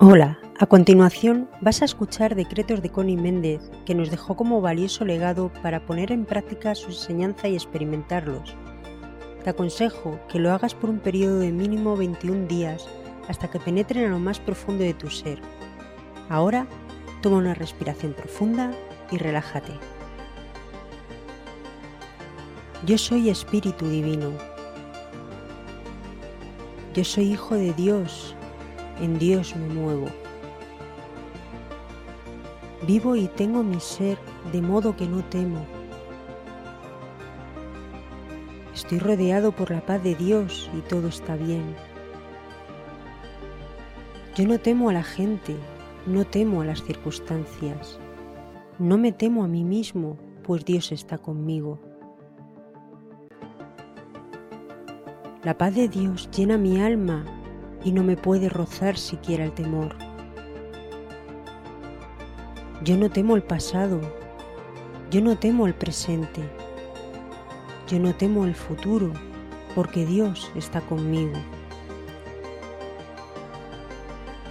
Hola, a continuación vas a escuchar decretos de Connie Méndez, que nos dejó como valioso legado para poner en práctica su enseñanza y experimentarlos. Te aconsejo que lo hagas por un periodo de mínimo 21 días hasta que penetren a lo más profundo de tu ser. Ahora, toma una respiración profunda y relájate. Yo soy Espíritu Divino. Yo soy Hijo de Dios en Dios me muevo. Vivo y tengo mi ser de modo que no temo. Estoy rodeado por la paz de Dios y todo está bien. Yo no temo a la gente, no temo a las circunstancias. No me temo a mí mismo, pues Dios está conmigo. La paz de Dios llena mi alma y no me puede rozar siquiera el temor. Yo no temo el pasado, yo no temo el presente, yo no temo el futuro, porque Dios está conmigo.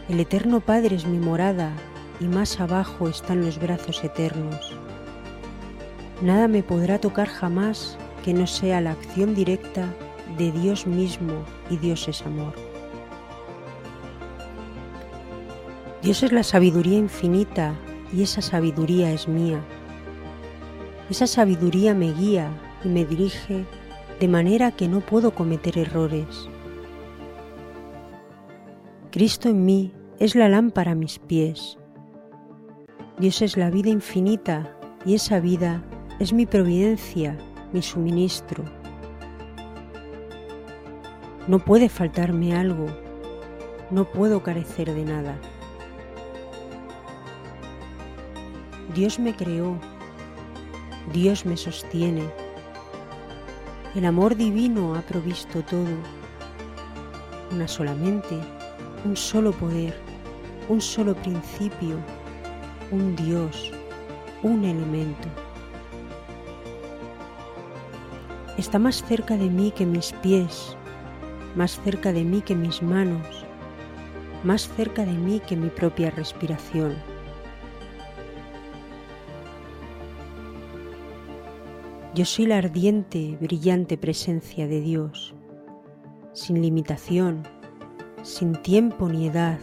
El Eterno Padre es mi morada y más abajo están los brazos eternos. Nada me podrá tocar jamás que no sea la acción directa de Dios mismo y Dios es amor. Dios es la sabiduría infinita y esa sabiduría es mía. Esa sabiduría me guía y me dirige de manera que no puedo cometer errores. Cristo en mí es la lámpara a mis pies. Dios es la vida infinita y esa vida es mi providencia, mi suministro. No puede faltarme algo, no puedo carecer de nada. Dios me creó, Dios me sostiene. El amor divino ha provisto todo. Una sola mente, un solo poder, un solo principio, un Dios, un elemento. Está más cerca de mí que mis pies, más cerca de mí que mis manos, más cerca de mí que mi propia respiración. Yo soy la ardiente, brillante presencia de Dios, sin limitación, sin tiempo ni edad,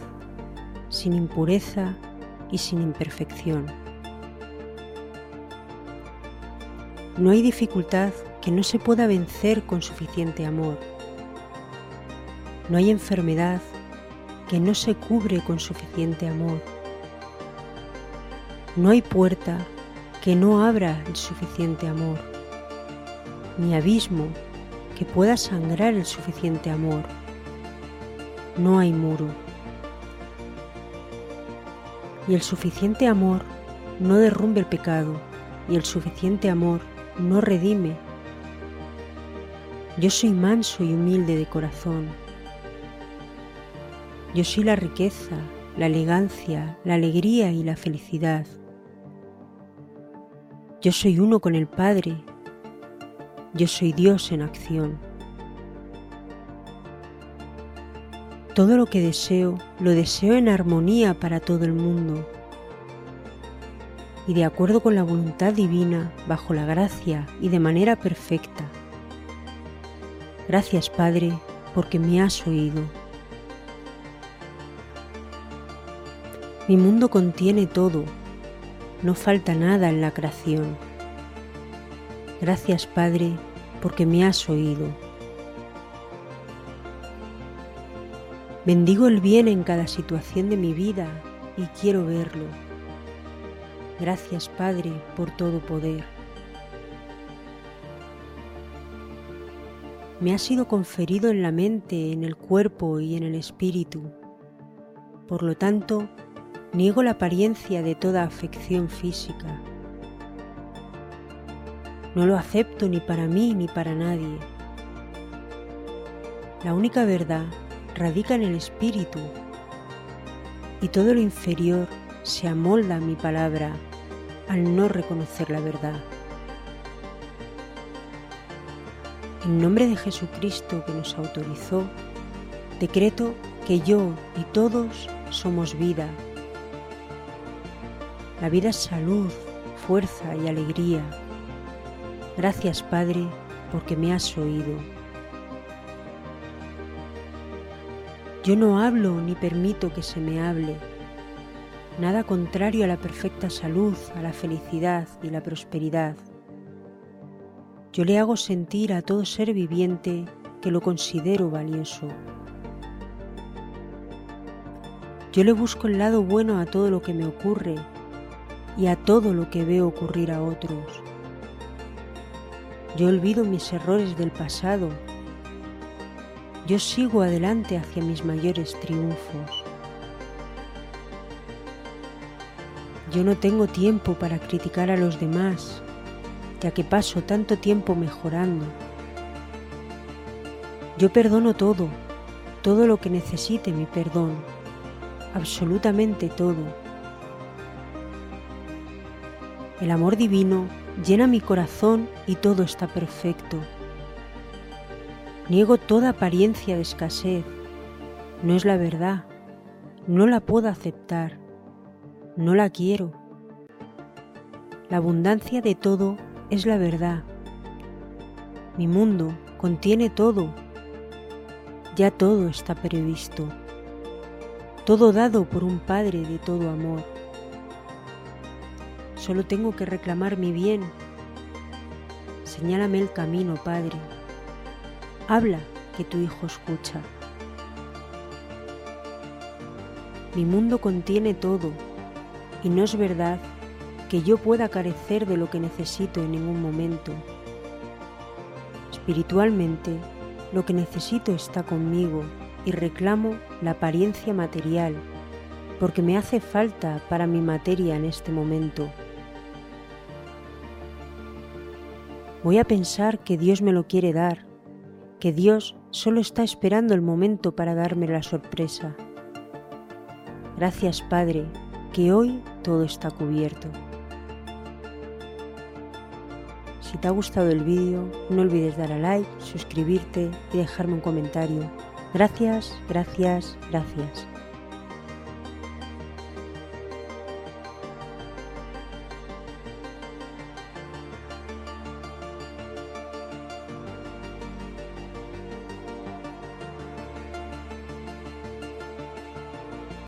sin impureza y sin imperfección. No hay dificultad que no se pueda vencer con suficiente amor. No hay enfermedad que no se cubre con suficiente amor. No hay puerta que no abra el suficiente amor ni abismo que pueda sangrar el suficiente amor. No hay muro. Y el suficiente amor no derrumbe el pecado, y el suficiente amor no redime. Yo soy manso y humilde de corazón. Yo soy la riqueza, la elegancia, la alegría y la felicidad. Yo soy uno con el Padre yo soy Dios en acción. Todo lo que deseo, lo deseo en armonía para todo el mundo y de acuerdo con la voluntad divina, bajo la gracia y de manera perfecta. Gracias Padre, porque me has oído. Mi mundo contiene todo, no falta nada en la creación. Gracias Padre, porque me has oído. Bendigo el bien en cada situación de mi vida y quiero verlo. Gracias Padre por todo poder. Me ha sido conferido en la mente, en el cuerpo y en el espíritu. Por lo tanto, niego la apariencia de toda afección física no lo acepto ni para mí ni para nadie. La única verdad radica en el espíritu y todo lo inferior se amolda a mi palabra al no reconocer la verdad. En nombre de Jesucristo que nos autorizó, decreto que yo y todos somos vida. La vida es salud, fuerza y alegría. Gracias Padre porque me has oído. Yo no hablo ni permito que se me hable. Nada contrario a la perfecta salud, a la felicidad y la prosperidad. Yo le hago sentir a todo ser viviente que lo considero valioso. Yo le busco el lado bueno a todo lo que me ocurre y a todo lo que veo ocurrir a otros. Yo olvido mis errores del pasado. Yo sigo adelante hacia mis mayores triunfos. Yo no tengo tiempo para criticar a los demás, ya que paso tanto tiempo mejorando. Yo perdono todo, todo lo que necesite mi perdón, absolutamente todo. El amor divino llena mi corazón y todo está perfecto. Niego toda apariencia de escasez. No es la verdad. No la puedo aceptar. No la quiero. La abundancia de todo es la verdad. Mi mundo contiene todo. Ya todo está previsto. Todo dado por un Padre de todo amor. Solo tengo que reclamar mi bien. Señálame el camino, Padre. Habla, que tu Hijo escucha. Mi mundo contiene todo, y no es verdad que yo pueda carecer de lo que necesito en ningún momento. Espiritualmente, lo que necesito está conmigo y reclamo la apariencia material, porque me hace falta para mi materia en este momento. Voy a pensar que Dios me lo quiere dar, que Dios solo está esperando el momento para darme la sorpresa. Gracias Padre, que hoy todo está cubierto. Si te ha gustado el vídeo, no olvides dar a like, suscribirte y dejarme un comentario. Gracias, gracias, gracias.